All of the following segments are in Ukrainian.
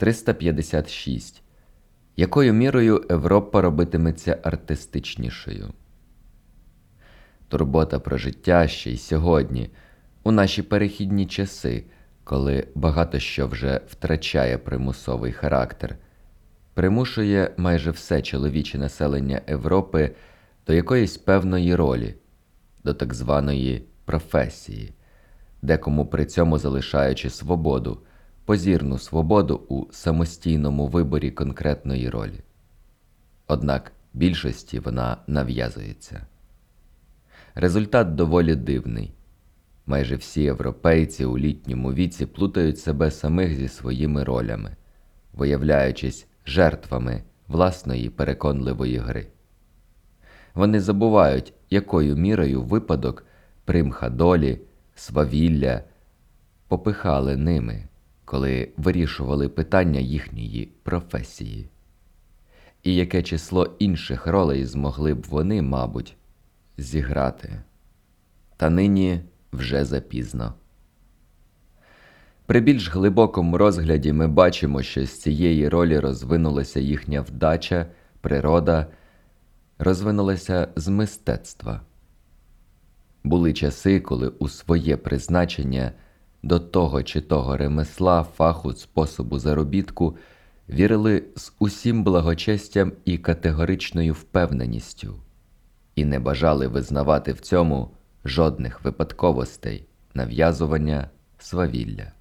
356. Якою мірою Європа робитиметься артистичнішою? Турбота про життя ще й сьогодні, у наші перехідні часи, коли багато що вже втрачає примусовий характер, примушує майже все чоловіче населення Європи до якоїсь певної ролі, до так званої професії, декому при цьому залишаючи свободу, позірну свободу у самостійному виборі конкретної ролі. Однак більшості вона нав'язується. Результат доволі дивний. Майже всі європейці у літньому віці плутають себе самих зі своїми ролями, виявляючись жертвами власної переконливої гри. Вони забувають, якою мірою випадок, примха долі, свавілля попихали ними, коли вирішували питання їхньої професії, і яке число інших ролей змогли б вони, мабуть, зіграти. Та нині вже запізно. При більш глибокому розгляді ми бачимо, що з цієї ролі розвинулася їхня вдача, природа, розвинулася з мистецтва. Були часи, коли у своє призначення до того чи того ремесла, фаху, способу заробітку вірили з усім благочестям і категоричною впевненістю, і не бажали визнавати в цьому жодних випадковостей, нав'язування, свавілля.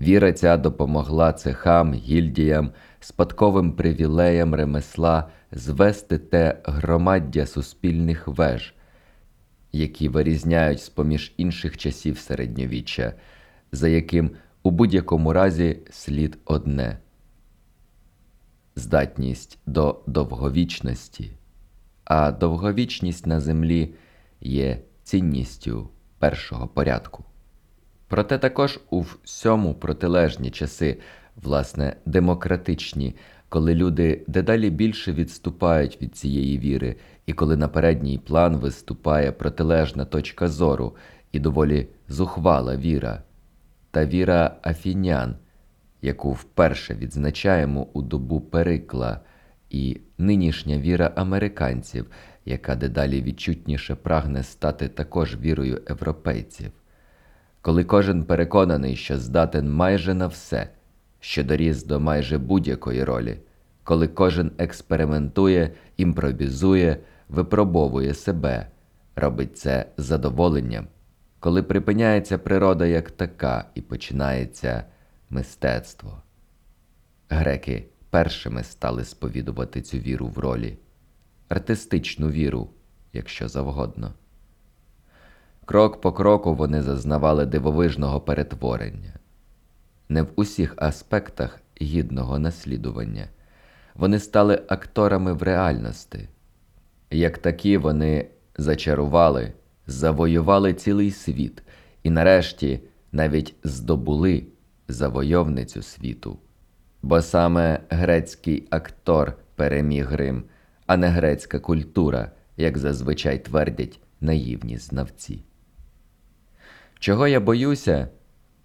Віра ця допомогла цехам, гільдіям, спадковим привілеям ремесла звести те громаддя суспільних веж, які вирізняють з поміж інших часів середньовіччя, за яким у будь-якому разі слід одне здатність до довговічності, а довговічність на землі є цінністю першого порядку. Проте також у всьому протилежні часи, власне, демократичні, коли люди дедалі більше відступають від цієї віри, і коли на передній план виступає протилежна точка зору і доволі зухвала віра, та віра афінян, яку вперше відзначаємо у добу Перикла, і нинішня віра американців, яка дедалі відчутніше прагне стати також вірою європейців. Коли кожен переконаний, що здатен майже на все, що доріс до майже будь-якої ролі, коли кожен експериментує, імпровізує, випробовує себе, робить це з задоволенням, коли припиняється природа як така і починається мистецтво. Греки першими стали сповідувати цю віру в ролі, артистичну віру, якщо завгодно. Крок по кроку вони зазнавали дивовижного перетворення, не в усіх аспектах гідного наслідування. Вони стали акторами в реальності. Як такі вони зачарували, завоювали цілий світ і нарешті навіть здобули завойовницю світу. Бо саме грецький актор переміг Рим, а не грецька культура, як зазвичай твердять наївні знавці. Чого я боюся,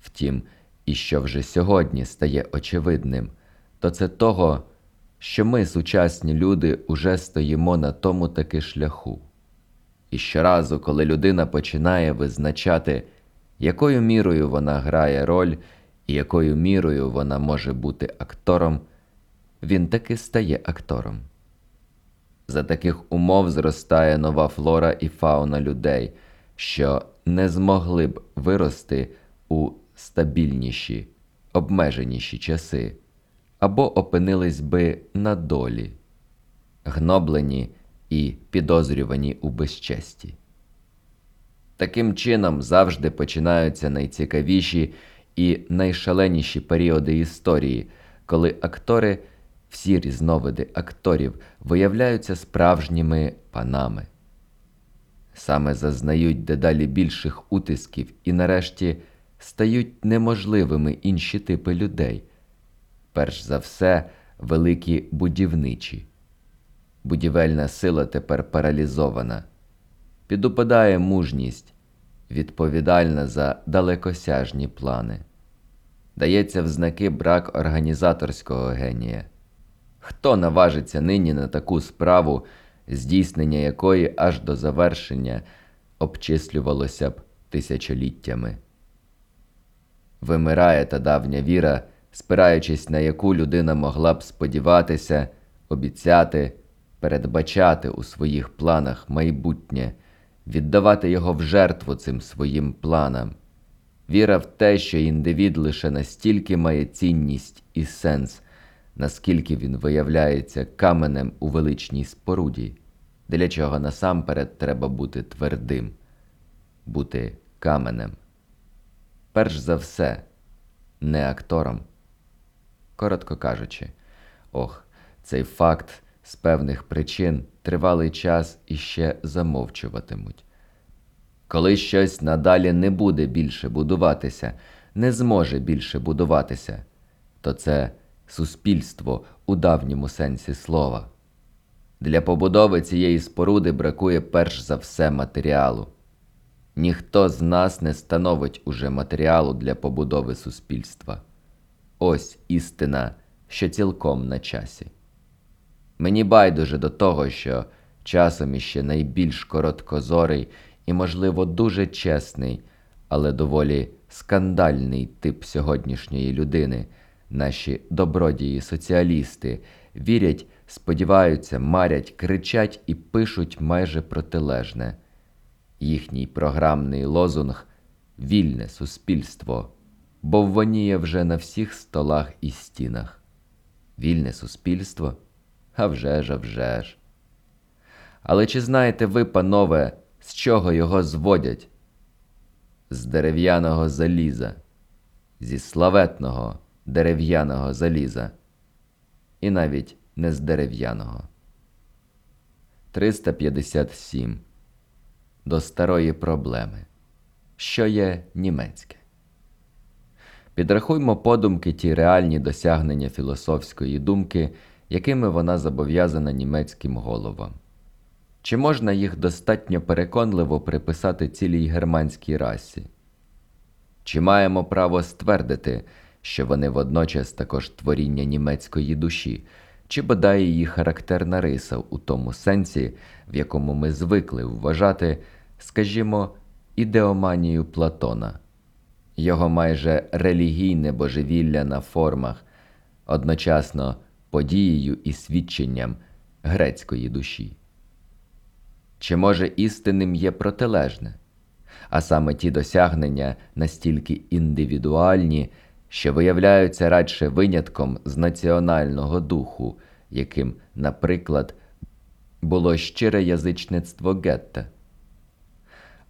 втім, і що вже сьогодні стає очевидним, то це того, що ми, сучасні люди, уже стоїмо на тому таки шляху. І щоразу, коли людина починає визначати, якою мірою вона грає роль і якою мірою вона може бути актором, він таки стає актором. За таких умов зростає нова флора і фауна людей, що не змогли б вирости у стабільніші, обмеженіші часи, або опинились би на долі, гноблені і підозрювані у безчесті. Таким чином завжди починаються найцікавіші і найшаленіші періоди історії, коли актори, всі різновиди акторів, виявляються справжніми панами саме зазнають дедалі більших утисків і нарешті стають неможливими інші типи людей, перш за все, великі будівничі. Будівельна сила тепер паралізована, підупадає мужність, відповідальна за далекосяжні плани. дається в знаки брак організаторського генія. Хто наважиться нині на таку справу, здійснення якої аж до завершення обчислювалося б тисячоліттями? Вимирає та давня віра, спираючись на яку людина могла б сподіватися, обіцяти, передбачати у своїх планах майбутнє, віддавати його в жертву цим своїм планам. Віра в те, що індивід лише настільки має цінність і сенс, наскільки він виявляється каменем у величній споруді, для чого насамперед треба бути твердим, бути каменем. Перш за все, не актором. Коротко кажучи, ох, цей факт з певних причин тривалий час іще замовчуватимуть. Коли щось надалі не буде більше будуватися, не зможе більше будуватися, то це суспільство у давньому сенсі слова. Для побудови цієї споруди бракує перш за все матеріалу. Ніхто з нас не становить уже матеріалу для побудови суспільства. Ось істина, що цілком на часі. Мені байдуже до того, що часом іще найбільш короткозорий і, можливо, дуже чесний, але доволі скандальний тип сьогоднішньої людини, наші добродії соціалісти, вірять, сподіваються, марять, кричать і пишуть майже протилежне. Їхній програмний лозунг вільне суспільство, бо воніє вже на всіх столах і стінах. Вільне суспільство? А вже ж, а вже ж. Але чи знаєте ви, панове, з чого його зводять? З дерев'яного заліза, зі славетного дерев'яного заліза, і навіть не з дерев'яного. 357. До старої проблеми. Що є німецьке? Підрахуймо подумки ті реальні досягнення філософської думки, якими вона зобов'язана німецьким головам. Чи можна їх достатньо переконливо приписати цілій германській расі? Чи маємо право ствердити, що вони водночас також творіння німецької душі, чи бодай її характерна риса у тому сенсі, в якому ми звикли вважати, скажімо, ідеоманію Платона, його майже релігійне божевілля на формах, одночасно подією і свідченням грецької душі? Чи може істинним є протилежне, а саме ті досягнення настільки індивідуальні, що виявляються радше винятком з національного духу, яким, наприклад, було щире язичництво Гетте?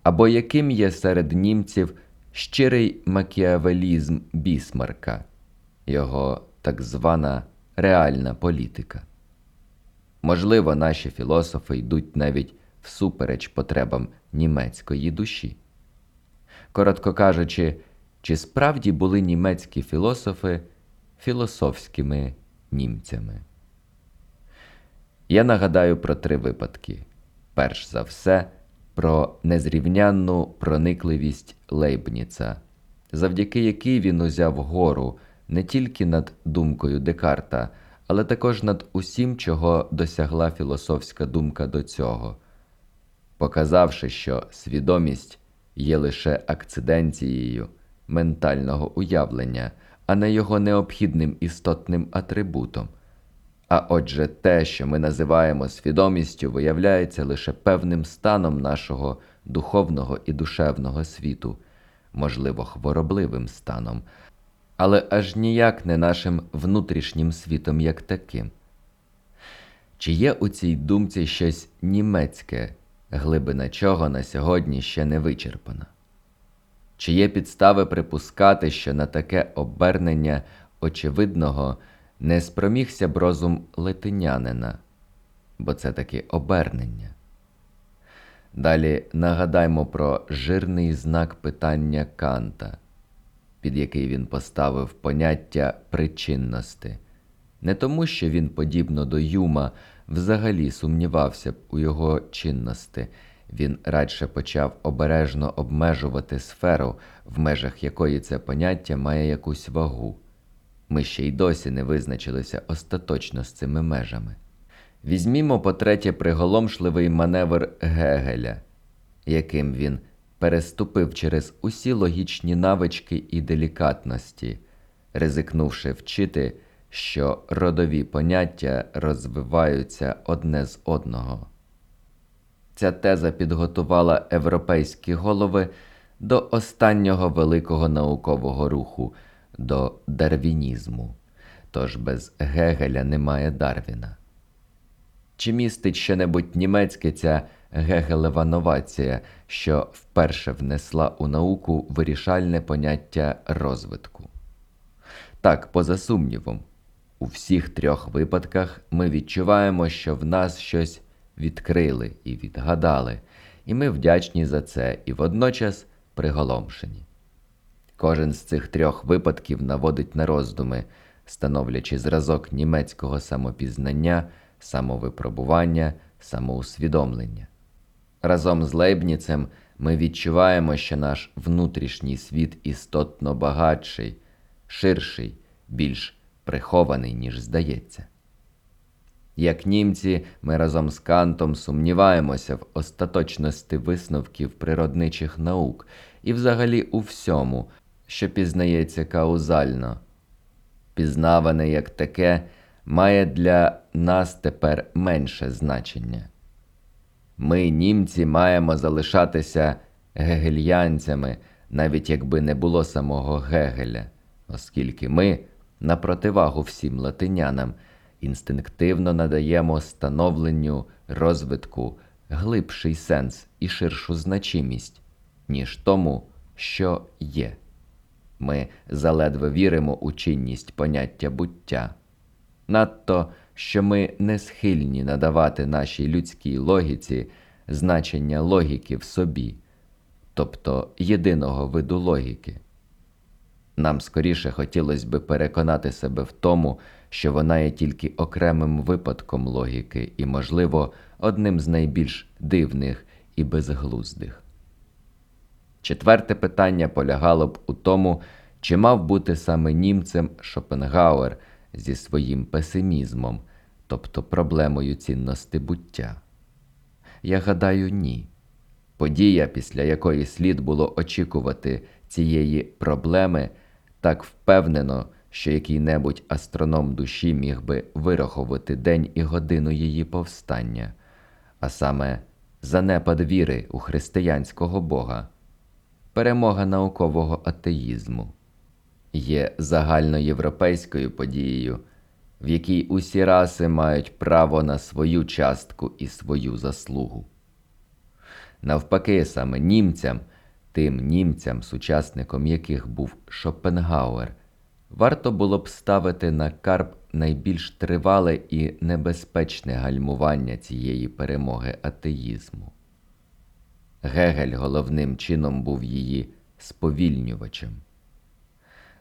Або яким є серед німців щирий макіавелізм Бісмарка, його так звана реальна політика? Можливо, наші філософи йдуть навіть всупереч потребам німецької душі. Коротко кажучи, чи справді були німецькі філософи філософськими німцями? Я нагадаю про три випадки. Перш за все, про незрівнянну проникливість Лейбніца, завдяки якій він узяв гору не тільки над думкою Декарта, але також над усім, чого досягла філософська думка до цього, показавши, що свідомість є лише акциденцією ментального уявлення, а не його необхідним істотним атрибутом. А отже, те, що ми називаємо свідомістю, виявляється лише певним станом нашого духовного і душевного світу, можливо, хворобливим станом, але аж ніяк не нашим внутрішнім світом як таким. Чи є у цій думці щось німецьке, глибина чого на сьогодні ще не вичерпана? Чи є підстави припускати, що на таке обернення очевидного не спромігся б розум летинянина, бо це таки обернення? Далі нагадаймо про жирний знак питання Канта, під який він поставив поняття причинності, не тому, що він, подібно до Юма, взагалі сумнівався б у його чинності, він радше почав обережно обмежувати сферу, в межах якої це поняття має якусь вагу. Ми ще й досі не визначилися остаточно з цими межами. Візьмімо, по-третє, приголомшливий маневр Гегеля, яким він переступив через усі логічні навички і делікатності, ризикнувши вчити, що родові поняття розвиваються одне з одного. Ця теза підготувала європейські голови до останнього великого наукового руху, до дарвінізму. Тож без Гегеля немає Дарвіна. Чи містить що-небудь німецьке ця Гегелева новація, що вперше внесла у науку вирішальне поняття розвитку? Так, поза сумнівом, у всіх трьох випадках ми відчуваємо, що в нас щось відкрили і відгадали, і ми вдячні за це і водночас приголомшені. Кожен з цих трьох випадків наводить на роздуми, становлячи зразок німецького самопізнання, самовипробування, самоусвідомлення. Разом з Лейбніцем ми відчуваємо, що наш внутрішній світ істотно багатший, ширший, більш прихований, ніж здається. Як німці, ми разом з Кантом сумніваємося в остаточності висновків природничих наук і взагалі у всьому, що пізнається каузально. Пізнаване як таке має для нас тепер менше значення. Ми, німці, маємо залишатися гегельянцями, навіть якби не було самого Гегеля, оскільки ми, на противагу всім латинянам, інстинктивно надаємо становленню розвитку глибший сенс і ширшу значимість, ніж тому, що є. Ми заледве віримо у чинність поняття буття. Надто, що ми не схильні надавати нашій людській логіці значення логіки в собі, тобто єдиного виду логіки. Нам скоріше хотілося би переконати себе в тому, що вона є тільки окремим випадком логіки і, можливо, одним з найбільш дивних і безглуздих. Четверте питання полягало б у тому, чи мав бути саме німцем Шопенгауер зі своїм песимізмом, тобто проблемою цінності буття. Я гадаю, ні. Подія, після якої слід було очікувати цієї проблеми, так впевнено, що який-небудь астроном душі міг би вирахувати день і годину її повстання, а саме занепад віри у християнського Бога, перемога наукового атеїзму, є загальноєвропейською подією, в якій усі раси мають право на свою частку і свою заслугу. Навпаки, саме німцям, тим німцям, сучасником яких був Шопенгауер, варто було б ставити на карп найбільш тривале і небезпечне гальмування цієї перемоги атеїзму. Гегель головним чином був її сповільнювачем.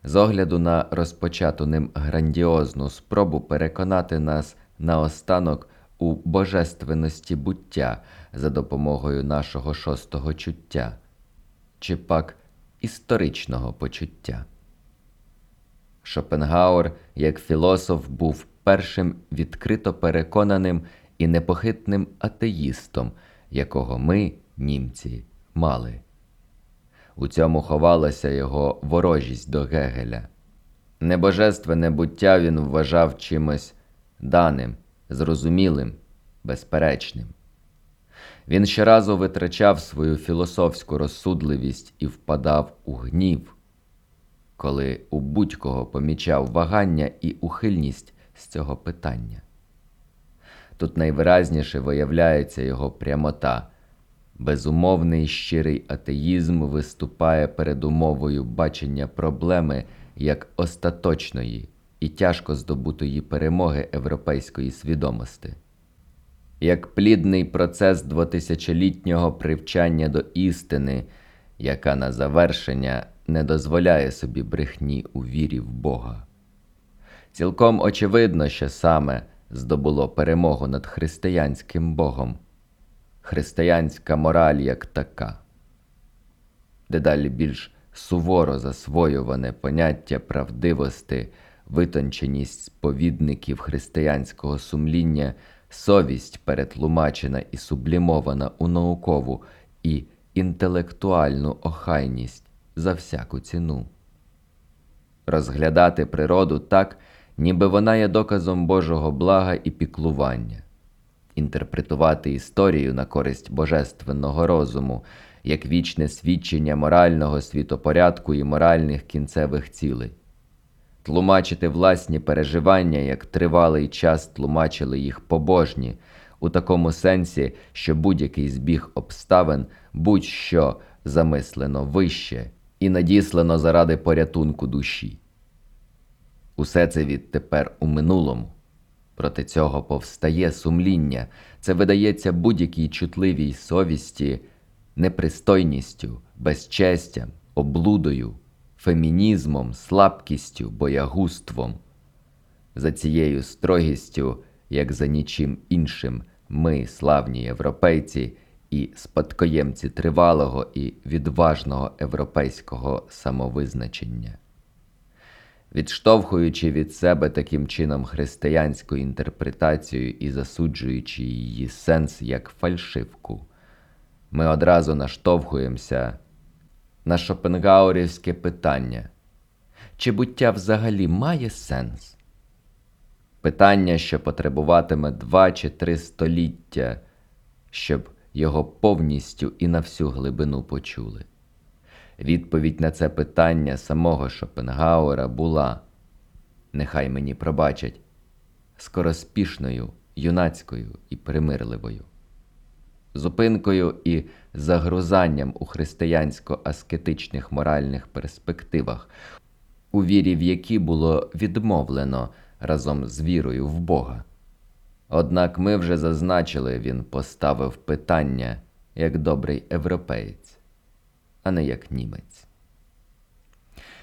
З огляду на розпочату ним грандіозну спробу переконати нас наостанок у божественності буття за допомогою нашого шостого чуття, чи пак історичного почуття. Шопенгауер, як філософ, був першим відкрито переконаним і непохитним атеїстом, якого ми, німці, мали. У цьому ховалася його ворожість до Гегеля. Небожественне буття він вважав чимось даним, зрозумілим, безперечним. Він щоразу витрачав свою філософську розсудливість і впадав у гнів, коли у будь-кого помічав вагання і ухильність з цього питання. Тут найвиразніше виявляється його прямота. Безумовний щирий атеїзм виступає перед умовою бачення проблеми як остаточної і тяжко здобутої перемоги європейської свідомості, як плідний процес двотисячолітнього привчання до істини, яка на завершення не дозволяє собі брехні у вірі в Бога. Цілком очевидно, що саме здобуло перемогу над християнським Богом християнська мораль як така. Дедалі більш суворо засвоюване поняття правдивости, витонченість сповідників християнського сумління, совість перетлумачена і сублімована у наукову і інтелектуальну охайність за всяку ціну. Розглядати природу так, ніби вона є доказом Божого блага і піклування, інтерпретувати історію на користь божественного розуму, як вічне свідчення морального світопорядку і моральних кінцевих цілей, тлумачити власні переживання, як тривалий час тлумачили їх побожні, у такому сенсі, що будь-який збіг обставин будь-що замислено вище і надіслано заради порятунку душі. Усе це відтепер у минулому. Проти цього повстає сумління, це видається будь-якій чутливій совісті, непристойністю, безчестям, облудою, фемінізмом, слабкістю, боягуством. За цією строгістю, як за нічим іншим, ми, славні європейці, і спадкоємці тривалого і відважного європейського самовизначення. Відштовхуючи від себе таким чином християнську інтерпретацію і засуджуючи її сенс як фальшивку, ми одразу наштовхуємося на Шопенгауерівське питання, чи буття взагалі має сенс? Питання, що потребуватиме два чи три століття, щоб його повністю і на всю глибину почули. Відповідь на це питання самого Шопенгауера була, нехай мені пробачать, скороспішною, юнацькою і примирливою, зупинкою і загрузанням у християнсько-аскетичних моральних перспективах, у вірі в які було відмовлено разом з вірою в Бога. Однак ми вже зазначили, він поставив питання як добрий європеєць, а не як німець.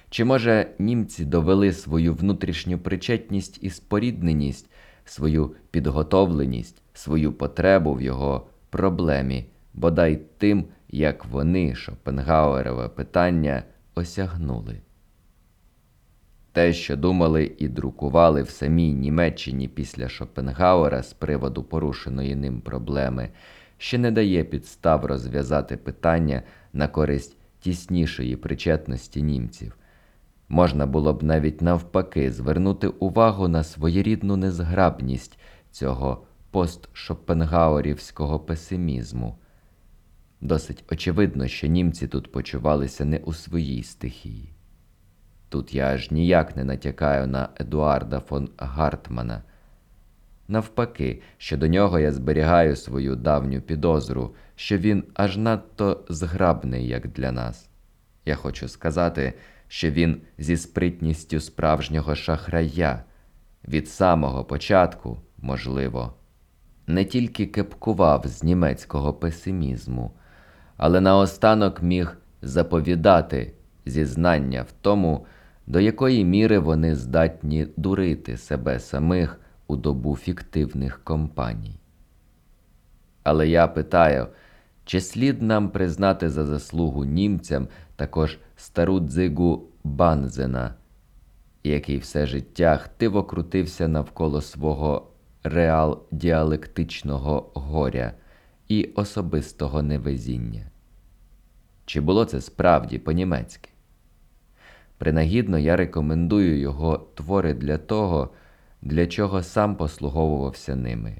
Чи, може, німці довели свою внутрішню причетність і спорідненість, свою підготовленість, свою потребу в його проблемі, бодай тим, як вони Шопенгауерове питання осягнули? Те, що думали і друкували в самій Німеччині після Шопенгауера з приводу порушеної ним проблеми, ще не дає підстав розв'язати питання на користь тіснішої причетності німців. Можна було б навіть навпаки звернути увагу на своєрідну незграбність цього постшопенгауерівського песимізму. Досить очевидно, що німці тут почувалися не у своїй стихії. Тут я аж ніяк не натякаю на Едуарда фон Гартмана. Навпаки, що до нього я зберігаю свою давню підозру, що він аж надто зграбний, як для нас. Я хочу сказати, що він зі спритністю справжнього шахрая від самого початку, можливо, не тільки кепкував з німецького песимізму, але наостанок міг заповідати зізнання в тому, до якої міри вони здатні дурити себе самих у добу фіктивних компаній. Але я питаю, чи слід нам признати за заслугу німцям також стару дзигу Банзена, який все життя хтиво крутився навколо свого реал діалектичного горя і особистого невезіння? Чи було це справді по-німецьки? Принагідно я рекомендую його твори для того, для чого сам послуговувався ними,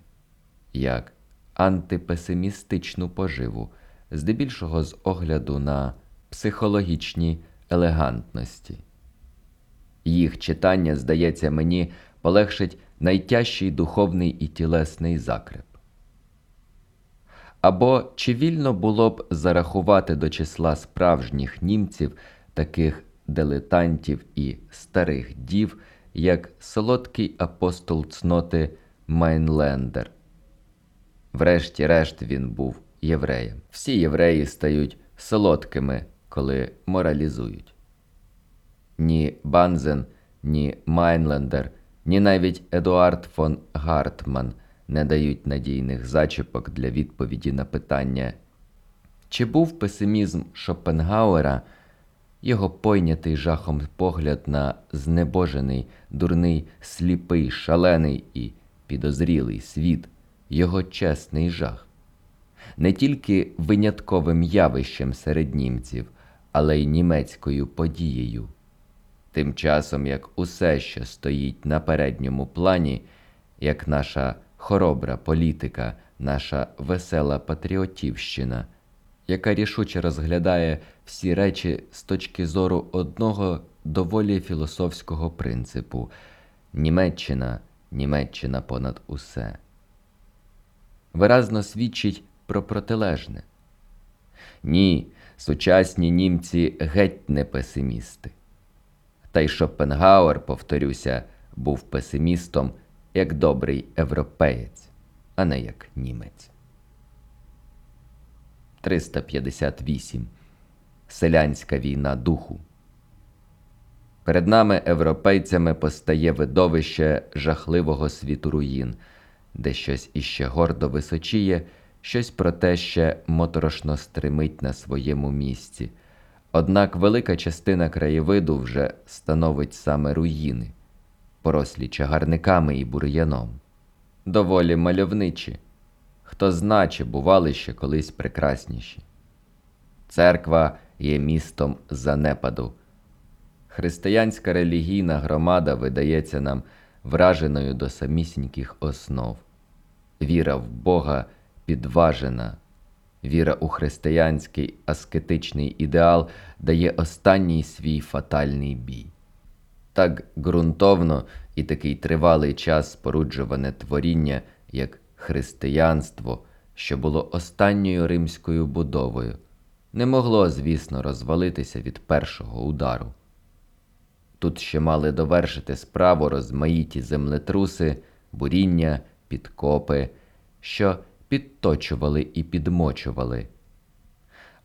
як антипесимістичну поживу, здебільшого з огляду на психологічні елегантності. Їх читання, здається мені, полегшить найтяжчий духовний і тілесний закреп. Або чи вільно було б зарахувати до числа справжніх німців таких дилетантів і старих дів, як солодкий апостол цноти Майнлендер. Врешті-решт він був євреєм. Всі євреї стають солодкими, коли моралізують. Ні Банзен, ні Майнлендер, ні навіть Едуард фон Гартман не дають надійних зачіпок для відповіді на питання, чи був песимізм Шопенгауера, його пойнятий жахом погляд на знебожений, дурний, сліпий, шалений і підозрілий світ, його чесний жах, не тільки винятковим явищем серед німців, але й німецькою подією. Тим часом, як усе, що стоїть на передньому плані, як наша хоробра політика, наша весела патріотівщина, яка рішуче розглядає всі речі з точки зору одного доволі філософського принципу Німеччина, Німеччина понад усе. Виразно свідчить про протилежне. Ні, сучасні німці геть не песимісти. Та й Шопенгауер, повторюся, був песимістом як добрий європеєць, а не як німець. 358. Селянська війна духу. Перед нами, європейцями, постає видовище жахливого світу руїн, де щось іще гордо височіє, щось проте ще моторошно стримить на своєму місці. Однак велика частина краєвиду вже становить саме руїни, порослі чагарниками і бур'яном. Доволі мальовничі, хто зна, чи бували ще колись прекрасніші. Церква є містом занепаду. Християнська релігійна громада видається нам враженою до самісіньких основ. Віра в Бога підважена. Віра у християнський аскетичний ідеал дає останній свій фатальний бій. Так ґрунтовно і такий тривалий час споруджуване творіння, як християнство, що було останньою римською будовою, не могло, звісно, розвалитися від першого удару. Тут ще мали довершити справу розмаїті землетруси, буріння, підкопи, що підточували і підмочували.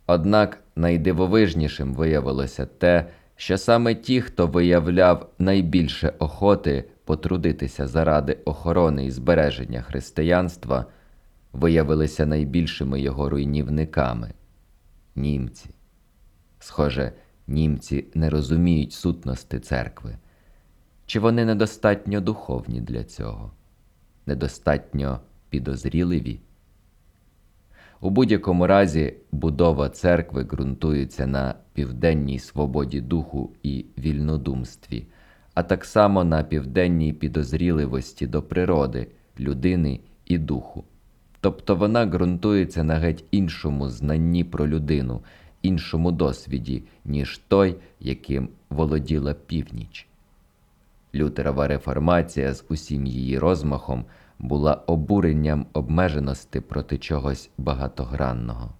Однак найдивовижнішим виявилося те, що саме ті, хто виявляв найбільше охоти потрудитися заради охорони і збереження християнства, виявилися найбільшими його руйнівниками німці. Схоже, німці не розуміють сутності церкви, чи вони недостатньо духовні для цього, недостатньо підозріливі. У будь-якому разі будова церкви ґрунтується на південній свободі духу і вільнодумстві, а так само на південній підозріливості до природи, людини і духу. Тобто вона ґрунтується на геть іншому знанні про людину, іншому досвіді, ніж той, яким володіла північ. Лютерова реформація з усім її розмахом була обуренням обмеженості проти чогось багатогранного.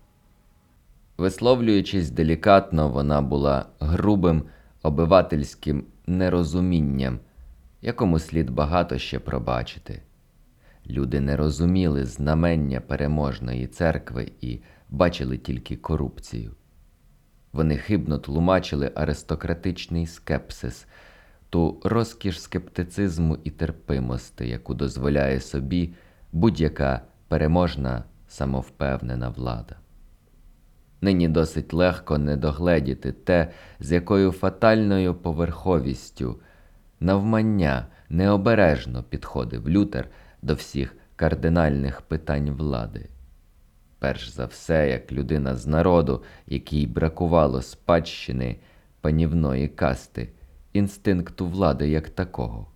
Висловлюючись делікатно, вона була грубим обивательським нерозумінням, якому слід багато ще пробачити. Люди не розуміли знамення переможної церкви і бачили тільки корупцію. Вони хибно тлумачили аристократичний скепсис, ту розкіш скептицизму і терпимості, яку дозволяє собі будь-яка переможна самовпевнена влада. Нині досить легко не догледіти те, з якою фатальною поверховістю, навмання необережно підходив Лютер до всіх кардинальних питань влади. Перш за все, як людина з народу, якій бракувало спадщини панівної касти, інстинкту влади як такого.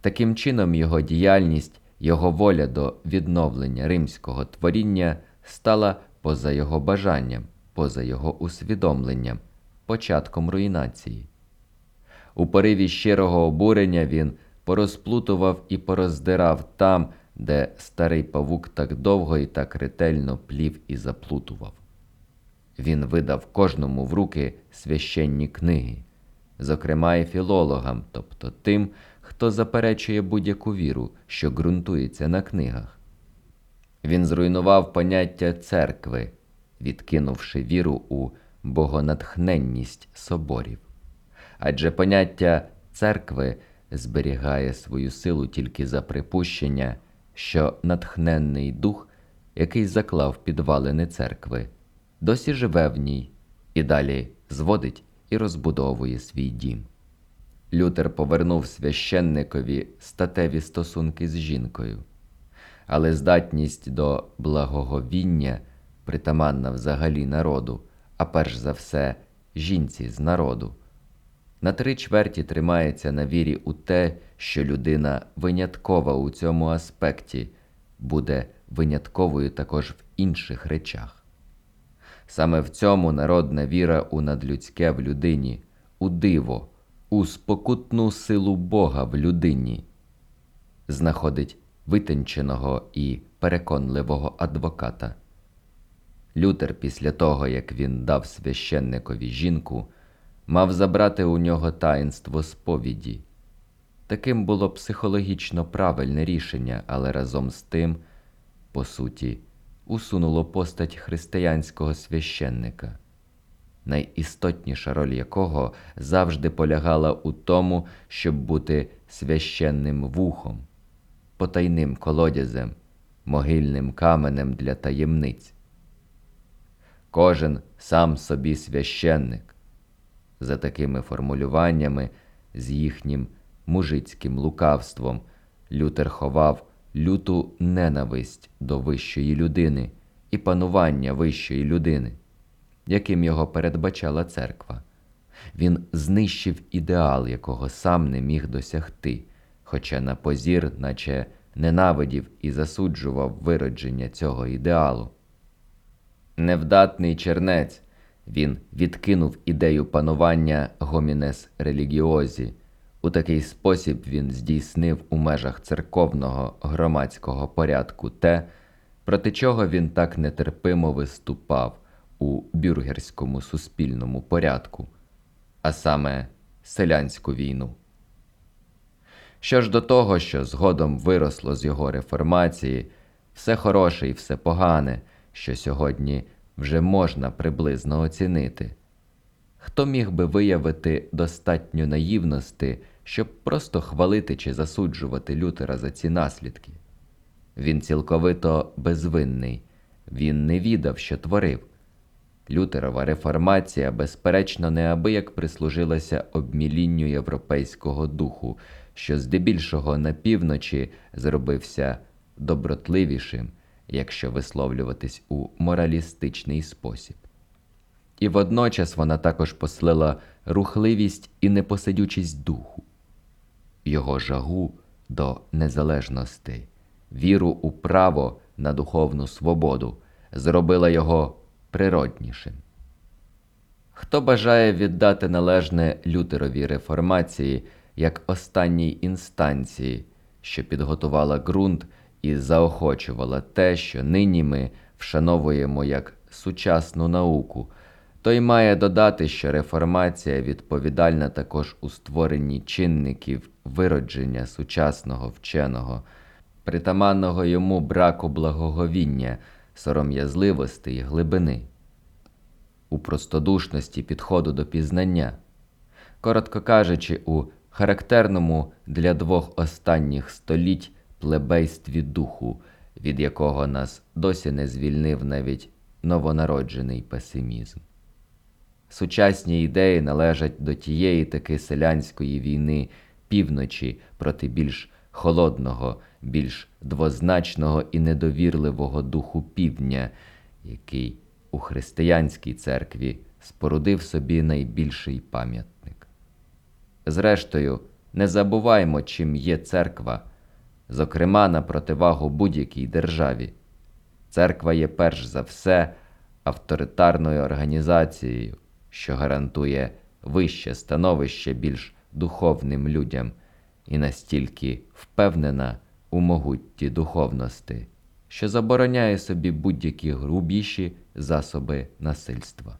Таким чином, його діяльність, його воля до відновлення римського творіння стала поза його бажанням, поза його усвідомленням, початком руйнації. У пориві щирого обурення він порозплутував і пороздирав там, де старий павук так довго і так ретельно плів і заплутував. Він видав кожному в руки священні книги, зокрема і філологам, тобто тим, хто заперечує будь-яку віру, що ґрунтується на книгах. Він зруйнував поняття церкви, відкинувши віру у богонатхненність соборів. Адже поняття церкви зберігає свою силу тільки за припущення, що натхненний дух, який заклав підвалини церкви, досі живе в ній і далі зводить і розбудовує свій дім. Лютер повернув священникові статеві стосунки з жінкою, але здатність до благоговіння притаманна взагалі народу, а перш за все жінці з народу. На три чверті тримається на вірі у те, що людина виняткова у цьому аспекті, буде винятковою також в інших речах. Саме в цьому народна віра у надлюдське в людині, у диво, у спокутну силу Бога в людині, знаходить витонченого і переконливого адвоката. Лютер, після того, як він дав священникові жінку, мав забрати у нього таїнство сповіді. Таким було психологічно правильне рішення, але разом з тим, по суті, усунуло постать християнського священника, найістотніша роль якого завжди полягала у тому, щоб бути священним вухом, потайним колодязем, могильним каменем для таємниць. Кожен сам собі священник. За такими формулюваннями, з їхнім мужицьким лукавством, Лютер ховав люту ненависть до вищої людини і панування вищої людини, яким його передбачала церква. Він знищив ідеал, якого сам не міг досягти, хоча на позір, наче ненавидів і засуджував виродження цього ідеалу. Невдатний чернець, він відкинув ідею панування гомінес релігіозі. У такий спосіб він здійснив у межах церковного громадського порядку те, проти чого він так нетерпимо виступав у бюргерському суспільному порядку, а саме селянську війну. Що ж до того, що згодом виросло з його реформації, все хороше і все погане, що сьогодні вже можна приблизно оцінити. Хто міг би виявити достатньо наївності, щоб просто хвалити чи засуджувати Лютера за ці наслідки? Він цілковито безвинний, він не відав, що творив. Лютерова реформація, безперечно, неабияк прислужилася обмілінню європейського духу, що здебільшого на півночі зробився добротливішим, якщо висловлюватись у моралістичний спосіб. І водночас вона також послила рухливість і непосидючість духу, його жагу до незалежності, віру у право на духовну свободу, зробила його природнішим. Хто бажає віддати належне лютеровій реформації як останній інстанції, що підготувала ґрунт і заохочувала те, що нині ми вшановуємо як сучасну науку, той має додати, що реформація відповідальна також у створенні чинників виродження сучасного вченого, притаманного йому браку благоговіння, сором'язливості й глибини, у простодушності підходу до пізнання, коротко кажучи, у характерному для двох останніх століть плебействі духу, від якого нас досі не звільнив навіть новонароджений песимізм. Сучасні ідеї належать до тієї таки селянської війни півночі проти більш холодного, більш двозначного і недовірливого духу півдня, який у християнській церкві спорудив собі найбільший пам'ятник. Зрештою, не забуваймо, чим є церква, зокрема на противагу будь-якій державі. Церква є перш за все авторитарною організацією, що гарантує вище становище більш духовним людям і настільки впевнена у могутті духовності, що забороняє собі будь-які грубіші засоби насильства.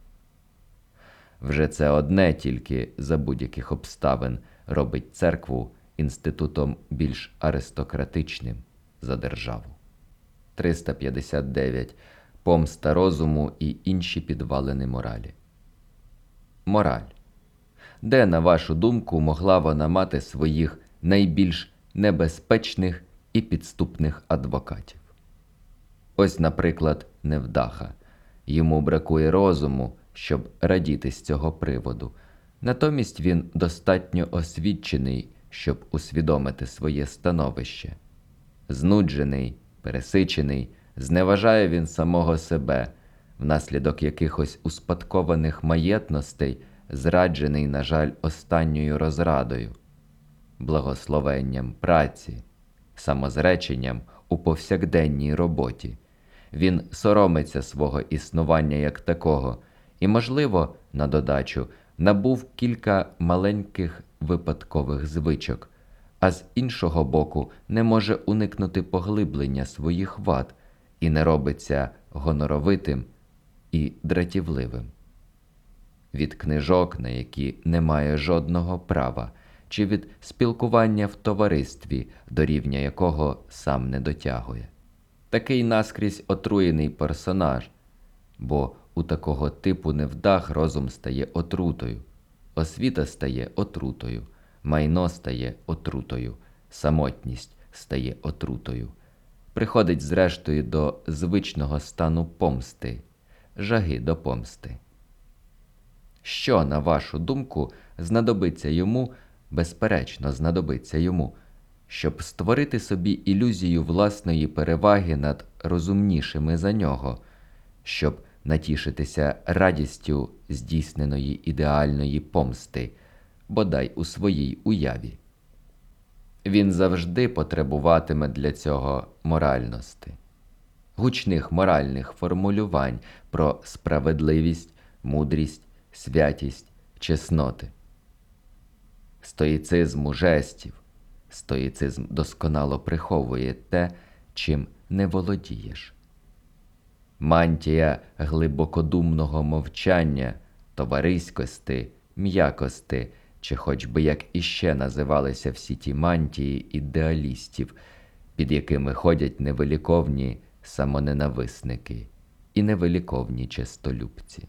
Вже це одне тільки за будь-яких обставин робить церкву інститутом більш аристократичним за державу. 359. Помста розуму і інші підвалини моралі. Мораль. Де, на вашу думку, могла вона мати своїх найбільш небезпечних і підступних адвокатів. Ось, наприклад, невдаха. Йому бракує розуму, щоб радіти з цього приводу. Натомість він достатньо освічений, щоб усвідомити своє становище. Знуджений, пересичений, зневажає він самого себе, внаслідок якихось успадкованих маєтностей, зраджений, на жаль, останньою розрадою, благословенням праці, самозреченням у повсякденній роботі. Він соромиться свого існування як такого, і, можливо, на додачу, набув кілька маленьких випадкових звичок, а з іншого боку, не може уникнути поглиблення своїх вад і не робиться гоноровитим і дратівливим. Від книжок, на які немає жодного права, чи від спілкування в товаристві, до рівня якого сам не дотягує. Такий наскрізь отруєний персонаж, бо у такого типу невдах розум стає отрутою, освіта стає отрутою, майно стає отрутою, самотність стає отрутою. Приходить зрештою до звичного стану помсти, жаги до помсти. Що, на вашу думку, знадобиться йому, безперечно, знадобиться йому, щоб створити собі ілюзію власної переваги над розумнішими за нього, щоб натішитися радістю здійсненої ідеальної помсти, бодай у своїй уяві. Він завжди потребуватиме для цього моральності, гучних моральних формулювань про справедливість, мудрість, святість, чесноти. Стоїцизм жестів, стоїцизм досконало приховує те, чим не володієш. Мантія глибокодумного мовчання, товариськости, м'якости, чи хоч би як іще називалися всі ті мантії ідеалістів, під якими ходять невеликовні самоненависники і невеликовні честолюбці.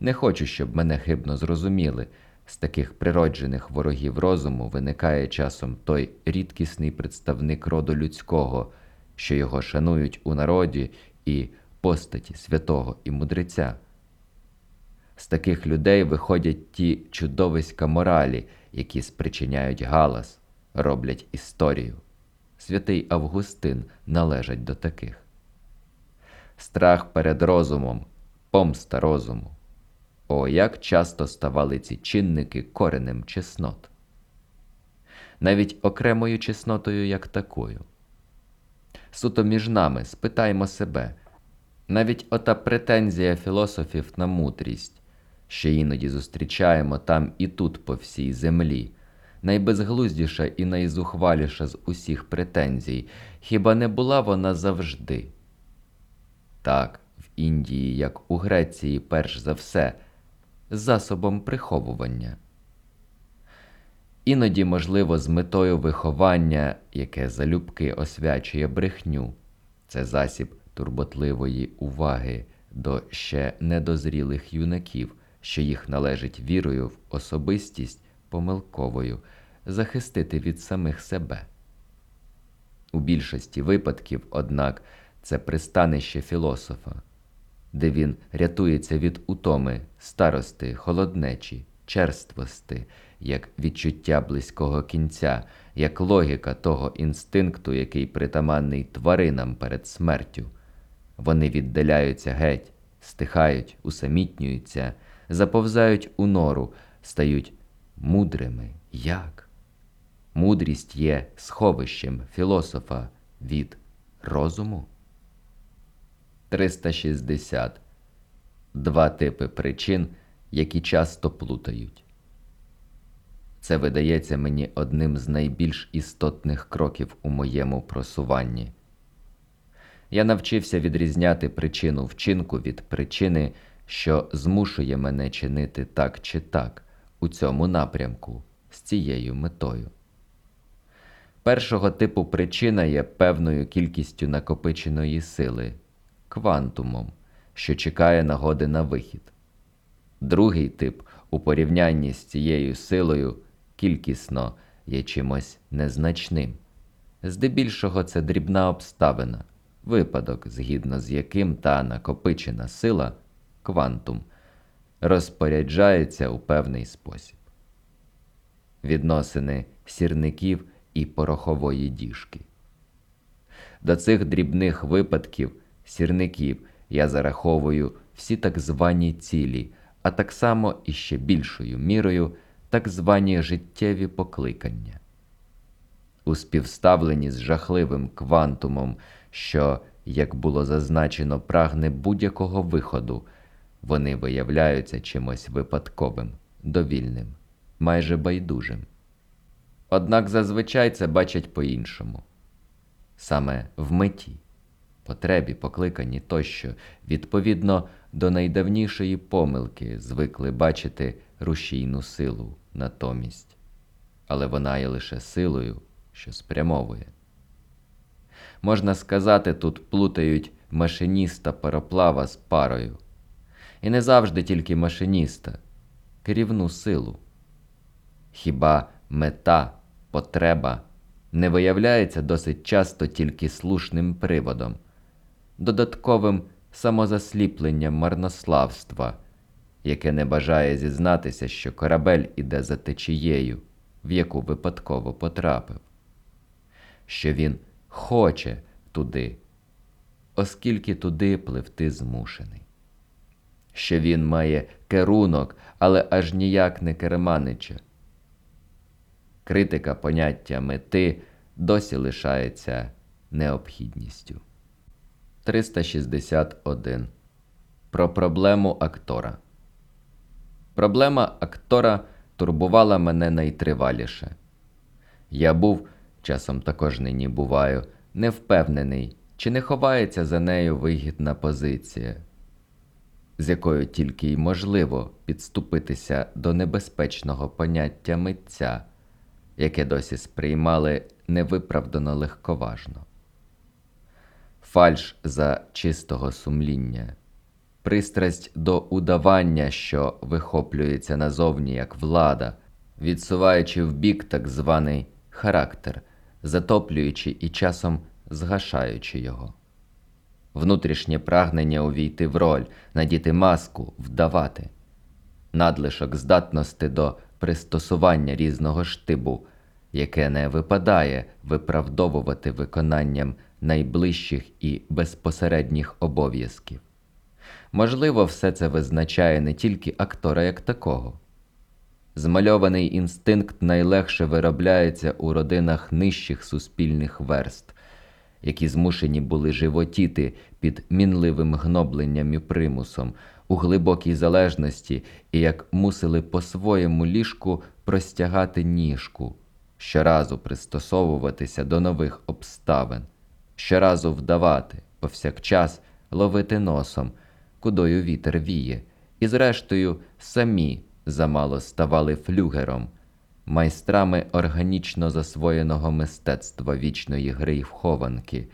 Не хочу, щоб мене хибно зрозуміли. З таких природжених ворогів розуму виникає часом той рідкісний представник роду людського, що його шанують у народі і постаті святого і мудреця. З таких людей виходять ті чудовиська моралі, які спричиняють галас, роблять історію. Святий Августин належать до таких. Страх перед розумом, помста розуму. О, як часто ставали ці чинники коренем чеснот, навіть окремою чеснотою як такою. Суто між нами спитаймо себе, навіть ота претензія філософів на мудрість, що іноді зустрічаємо там і тут по всій землі, найбезглуздіша і найзухваліша з усіх претензій, хіба не була вона завжди? Так, в Індії, як у Греції, перш за все засобом приховування. Іноді, можливо, з метою виховання, яке залюбки освячує брехню, це засіб турботливої уваги до ще недозрілих юнаків, що їх належить вірою в особистість помилковою, захистити від самих себе. У більшості випадків, однак, це пристанище філософа де він рятується від утоми, старости, холоднечі, черствости, як відчуття близького кінця, як логіка того інстинкту, який притаманний тваринам перед смертю. Вони віддаляються геть, стихають, усамітнюються, заповзають у нору, стають мудрими. Як? Мудрість є сховищем філософа від розуму. 360. Два типи причин, які часто плутають. Це видається мені одним з найбільш істотних кроків у моєму просуванні. Я навчився відрізняти причину вчинку від причини, що змушує мене чинити так чи так у цьому напрямку з цією метою. Першого типу причина є певною кількістю накопиченої сили квантумом, що чекає нагоди на вихід. Другий тип у порівнянні з цією силою кількісно є чимось незначним, Здебільшого це дрібна обставина, випадок, згідно з яким та накопичена сила квантум розпоряджається у певний спосіб. Відносини сірників і порохової діжки. До цих дрібних випадків сірників я зараховую всі так звані цілі, а так само і ще більшою мірою так звані життєві покликання. У співставленні з жахливим квантумом, що, як було зазначено, прагне будь-якого виходу, вони виявляються чимось випадковим, довільним, майже байдужим. Однак зазвичай це бачать по-іншому. Саме в меті, потребі, покликанні тощо, відповідно до найдавнішої помилки, звикли бачити рушійну силу натомість, але вона є лише силою, що спрямовує. Можна сказати, тут плутають машиніста пароплава з парою. І не завжди тільки машиніста, керівну силу. Хіба мета, потреба не виявляється досить часто тільки слушним приводом, додатковим самозасліпленням марнославства, яке не бажає зізнатися, що корабель іде за течією, в яку випадково потрапив, що він хоче туди, оскільки туди пливти змушений що він має керунок, але аж ніяк не керманича. Критика поняття мети досі лишається необхідністю. 361. Про проблему актора. Проблема актора турбувала мене найтриваліше. Я був, часом також нині буваю, невпевнений, чи не ховається за нею вигідна позиція з якою тільки й можливо підступитися до небезпечного поняття митця, яке досі сприймали невиправдано легковажно. Фальш за чистого сумління, пристрасть до удавання, що вихоплюється назовні як влада, відсуваючи вбік так званий характер, затоплюючи і часом згашаючи його. Внутрішнє прагнення увійти в роль, надіти маску, вдавати, надлишок здатності до пристосування різного штибу, яке не випадає виправдовувати виконанням найближчих і безпосередніх обов'язків. Можливо, все це визначає не тільки актора як такого. Змальований інстинкт найлегше виробляється у родинах нижчих суспільних верст, які змушені були животіти під мінливим гнобленням і примусом, у глибокій залежності і як мусили по своєму ліжку простягати ніжку, щоразу пристосовуватися до нових обставин, щоразу вдавати, повсякчас ловити носом, кудою вітер віє, і, зрештою, самі замало ставали флюгером майстрами органічно засвоєного мистецтва вічної гри й вхованки,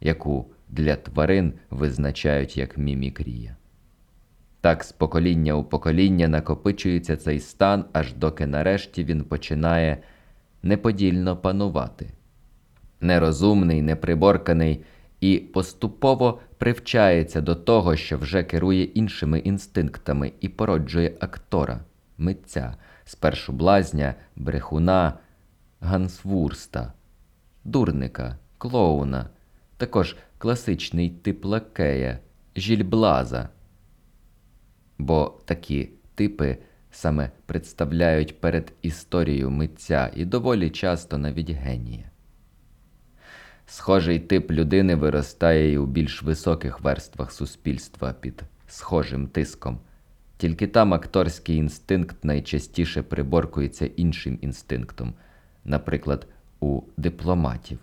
яку для тварин визначають як мімікрія. Так з покоління у покоління накопичується цей стан, аж доки нарешті він починає неподільно панувати. Нерозумний, неприборканий і поступово привчається до того, що вже керує іншими інстинктами і породжує актора, митця, спершу блазня, брехуна, гансвурста, дурника, клоуна, також класичний тип лакея, жільблаза. Бо такі типи саме представляють перед історією митця і доволі часто навіть генія. Схожий тип людини виростає і у більш високих верствах суспільства під схожим тиском. Тільки там акторський інстинкт найчастіше приборкується іншим інстинктом, наприклад, у дипломатів.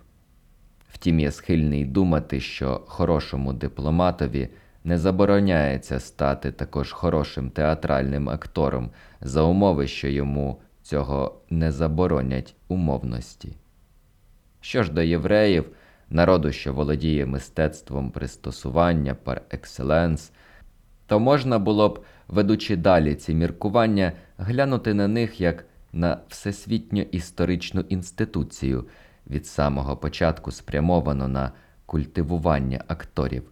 Втім, я схильний думати, що хорошому дипломатові не забороняється стати також хорошим театральним актором за умови, що йому цього не заборонять умовності. Що ж до євреїв, народу, що володіє мистецтвом пристосування пар екселенс, то можна було б ведучи далі ці міркування, глянути на них як на всесвітньо історичну інституцію, від самого початку спрямовано на культивування акторів,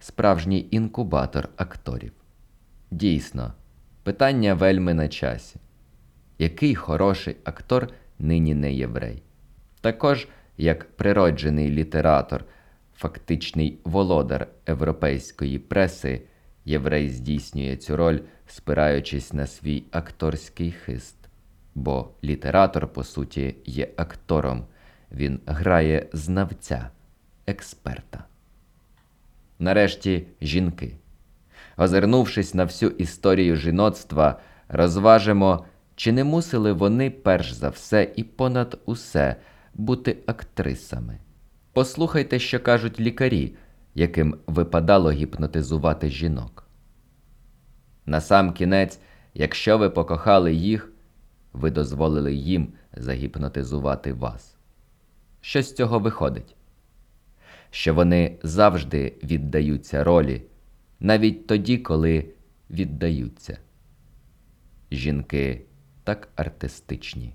справжній інкубатор акторів. Дійсно, питання вельми на часі. Який хороший актор нині не єврей? Також як природжений літератор, фактичний володар європейської преси, єврей здійснює цю роль, спираючись на свій акторський хист. Бо літератор, по суті, є актором, він грає знавця, експерта. Нарешті жінки. Озирнувшись на всю історію жіноцтва, розважимо, чи не мусили вони перш за все і понад усе бути актрисами. Послухайте, що кажуть лікарі, яким випадало гіпнотизувати жінок. Насам кінець, якщо ви покохали їх, ви дозволили їм загіпнотизувати вас. Що з цього виходить? Що вони завжди віддаються ролі, навіть тоді, коли віддаються. Жінки так артистичні.